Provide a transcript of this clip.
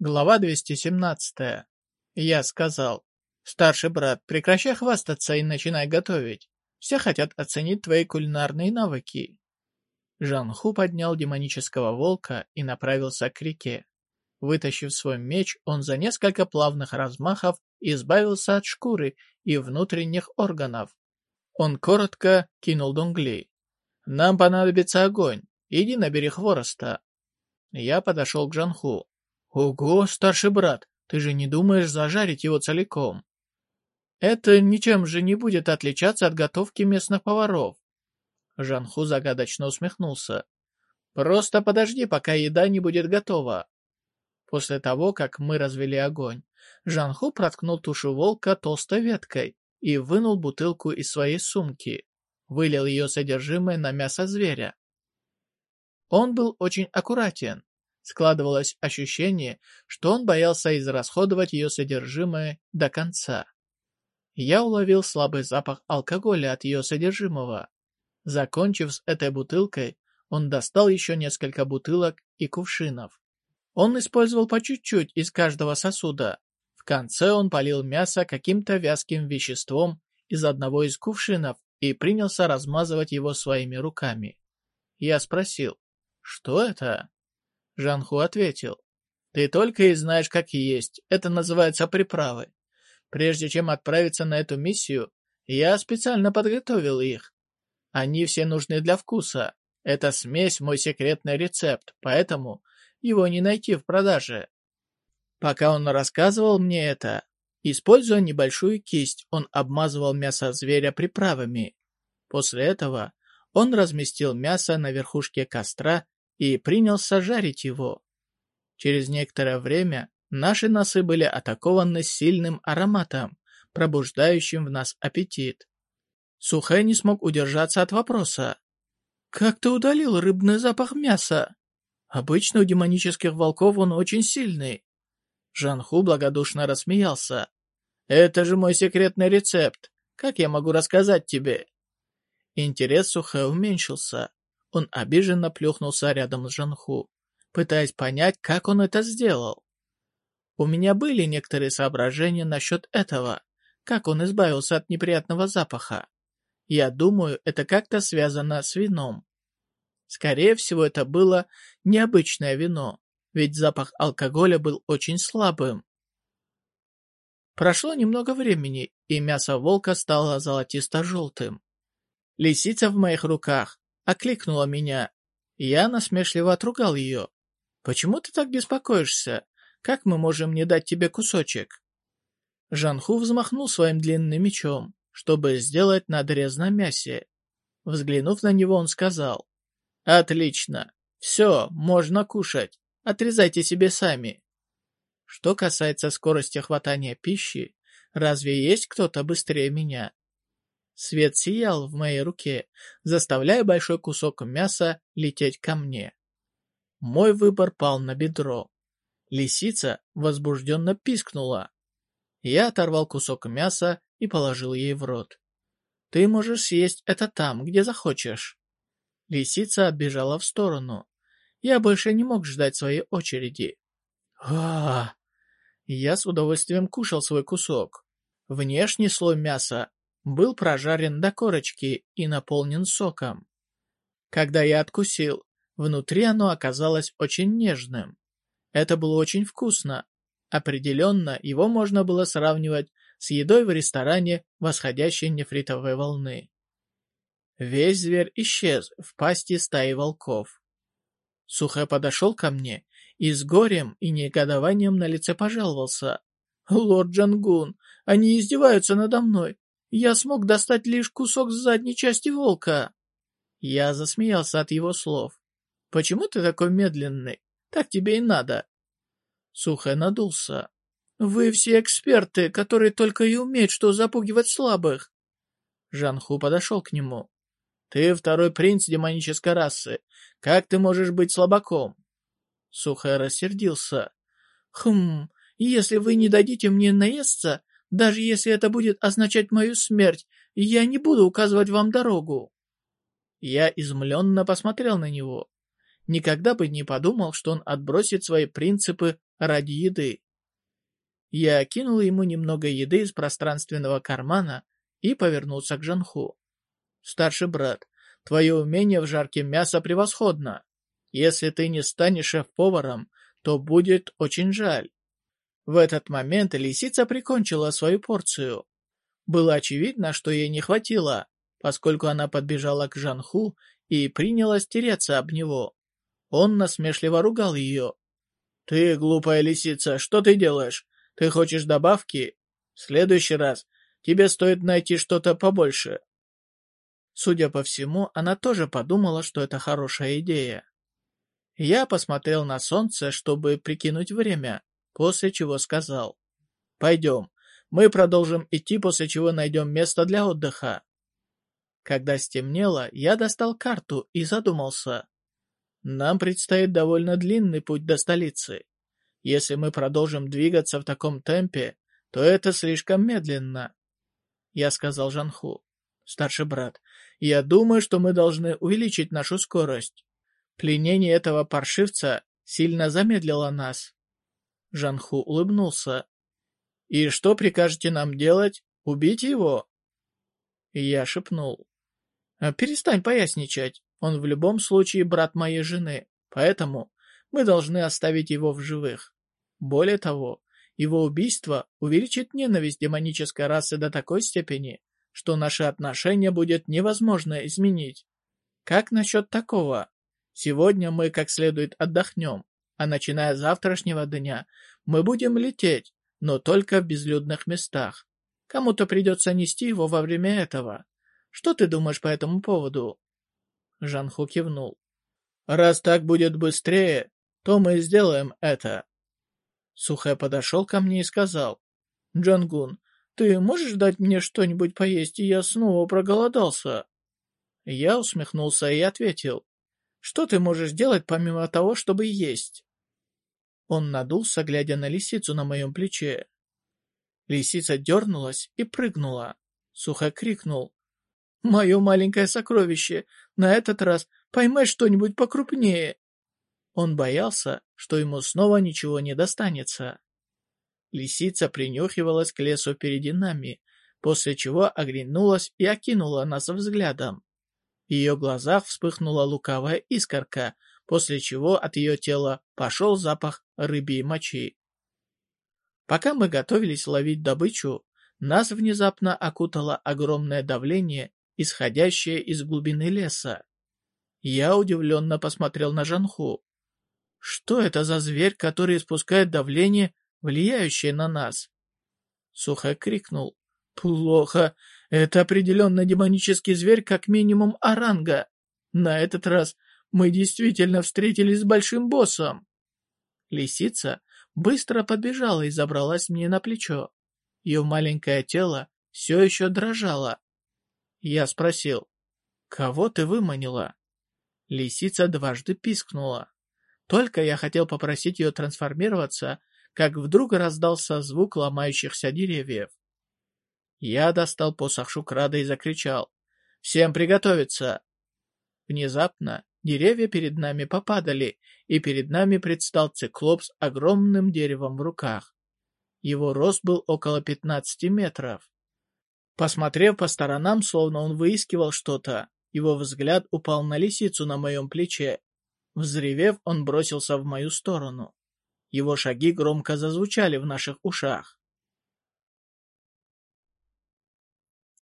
Глава 217. Я сказал, «Старший брат, прекращай хвастаться и начинай готовить. Все хотят оценить твои кулинарные навыки». Жанху поднял демонического волка и направился к реке. Вытащив свой меч, он за несколько плавных размахов избавился от шкуры и внутренних органов. Он коротко кинул Донгли. «Нам понадобится огонь. Иди набери хвороста». Я подошел к Жанху. «Ого, старший брат, ты же не думаешь зажарить его целиком?» «Это ничем же не будет отличаться от готовки местных поваров». Жанху загадочно усмехнулся. «Просто подожди, пока еда не будет готова». После того, как мы развели огонь, Жанху проткнул тушу волка толстой веткой и вынул бутылку из своей сумки, вылил ее содержимое на мясо зверя. Он был очень аккуратен, Складывалось ощущение, что он боялся израсходовать ее содержимое до конца. Я уловил слабый запах алкоголя от ее содержимого. Закончив с этой бутылкой, он достал еще несколько бутылок и кувшинов. Он использовал по чуть-чуть из каждого сосуда. В конце он полил мясо каким-то вязким веществом из одного из кувшинов и принялся размазывать его своими руками. Я спросил, что это? Жанху ответил. «Ты только и знаешь, как есть. Это называется приправы. Прежде чем отправиться на эту миссию, я специально подготовил их. Они все нужны для вкуса. Эта смесь – мой секретный рецепт, поэтому его не найти в продаже». Пока он рассказывал мне это, используя небольшую кисть, он обмазывал мясо зверя приправами. После этого он разместил мясо на верхушке костра и принялся жарить его. Через некоторое время наши носы были атакованы сильным ароматом, пробуждающим в нас аппетит. Сухэ не смог удержаться от вопроса. «Как ты удалил рыбный запах мяса? Обычно у демонических волков он очень сильный». Жанху благодушно рассмеялся. «Это же мой секретный рецепт. Как я могу рассказать тебе?» Интерес Сухэ уменьшился. Он обиженно плюхнулся рядом с Жанху, пытаясь понять, как он это сделал. У меня были некоторые соображения насчет этого, как он избавился от неприятного запаха. Я думаю, это как-то связано с вином. Скорее всего, это было необычное вино, ведь запах алкоголя был очень слабым. Прошло немного времени, и мясо волка стало золотисто-желтым. Лисица в моих руках окликнула меня. Я насмешливо отругал ее. «Почему ты так беспокоишься? Как мы можем не дать тебе кусочек?» Жанху взмахнул своим длинным мечом, чтобы сделать надрез на мясе. Взглянув на него, он сказал. «Отлично. Все, можно кушать. Отрезайте себе сами». Что касается скорости хватания пищи, разве есть кто-то быстрее меня? Свет сиял в моей руке, заставляя большой кусок мяса лететь ко мне. Мой выбор пал на бедро. Лисица возбужденно пискнула. Я оторвал кусок мяса и положил ей в рот. «Ты можешь съесть это там, где захочешь». Лисица отбежала в сторону. Я больше не мог ждать своей очереди. а Я с удовольствием кушал свой кусок. Внешний слой мяса был прожарен до корочки и наполнен соком. Когда я откусил, внутри оно оказалось очень нежным. Это было очень вкусно. Определенно, его можно было сравнивать с едой в ресторане восходящей нефритовой волны. Весь зверь исчез в пасти стаи волков. Сухо подошел ко мне и с горем и негодованием на лице пожаловался. «Лорд Джангун, они издеваются надо мной. Я смог достать лишь кусок с задней части волка. Я засмеялся от его слов. Почему ты такой медленный? Так тебе и надо. Сухо надулся. Вы все эксперты, которые только и умеют, что запугивать слабых. Жанху подошел к нему. Ты второй принц демонической расы. Как ты можешь быть слабаком? Сухо рассердился. Хм, если вы не дадите мне наесться, даже если это будет означать мою смерть, я не буду указывать вам дорогу». Я изумленно посмотрел на него. Никогда бы не подумал, что он отбросит свои принципы ради еды. Я кинул ему немного еды из пространственного кармана и повернулся к Жанху. «Старший брат, твое умение в жарке мяса превосходно. Если ты не станешь шеф-поваром, то будет очень жаль». В этот момент лисица прикончила свою порцию. Было очевидно, что ей не хватило, поскольку она подбежала к Жанху и принялась тереться об него. Он насмешливо ругал ее. «Ты, глупая лисица, что ты делаешь? Ты хочешь добавки? В следующий раз тебе стоит найти что-то побольше». Судя по всему, она тоже подумала, что это хорошая идея. Я посмотрел на солнце, чтобы прикинуть время, после чего сказал. «Пойдем, мы продолжим идти, после чего найдем место для отдыха». Когда стемнело, я достал карту и задумался. Нам предстоит довольно длинный путь до столицы. Если мы продолжим двигаться в таком темпе, то это слишком медленно. Я сказал Жанху. Старший брат, я думаю, что мы должны увеличить нашу скорость. Пленение этого паршивца сильно замедлило нас. Жанху улыбнулся. «И что прикажете нам делать? Убить его?» Я шепнул. «А «Перестань поясничать. Он в любом случае брат моей жены, поэтому мы должны оставить его в живых. Более того, его убийство увеличит ненависть демонической расы до такой степени, что наши отношения будет невозможно изменить. Как насчет такого? Сегодня мы как следует отдохнем, а начиная с завтрашнего дня мы будем лететь, но только в безлюдных местах. Кому-то придется нести его во время этого. Что ты думаешь по этому поводу?» Жанху кивнул. «Раз так будет быстрее, то мы сделаем это». Сухэ подошел ко мне и сказал. «Джангун, ты можешь дать мне что-нибудь поесть, и я снова проголодался?» Я усмехнулся и ответил. «Что ты можешь делать помимо того, чтобы есть?» Он надулся, глядя на лисицу на моем плече. Лисица дернулась и прыгнула. Сухо крикнул. «Мое маленькое сокровище! На этот раз поймай что-нибудь покрупнее!» Он боялся, что ему снова ничего не достанется. Лисица принюхивалась к лесу впереди нами, после чего оглянулась и окинула нас взглядом. В ее глазах вспыхнула лукавая искорка, после чего от ее тела пошел запах рыбьей мочи. Пока мы готовились ловить добычу, нас внезапно окутало огромное давление исходящее из глубины леса. Я удивленно посмотрел на Жанху. Что это за зверь, который испускает давление, влияющее на нас? Сухо крикнул. Плохо. Это определенно демонический зверь, как минимум оранга. На этот раз мы действительно встретились с большим боссом. Лисица быстро подбежала и забралась мне на плечо. Ее маленькое тело все еще дрожало. Я спросил, «Кого ты выманила?» Лисица дважды пискнула. Только я хотел попросить ее трансформироваться, как вдруг раздался звук ломающихся деревьев. Я достал посох Шукрада и закричал, «Всем приготовиться!» Внезапно деревья перед нами попадали, и перед нами предстал циклоп с огромным деревом в руках. Его рост был около 15 метров. Посмотрев по сторонам, словно он выискивал что-то, его взгляд упал на лисицу на моем плече. Взревев, он бросился в мою сторону. Его шаги громко зазвучали в наших ушах.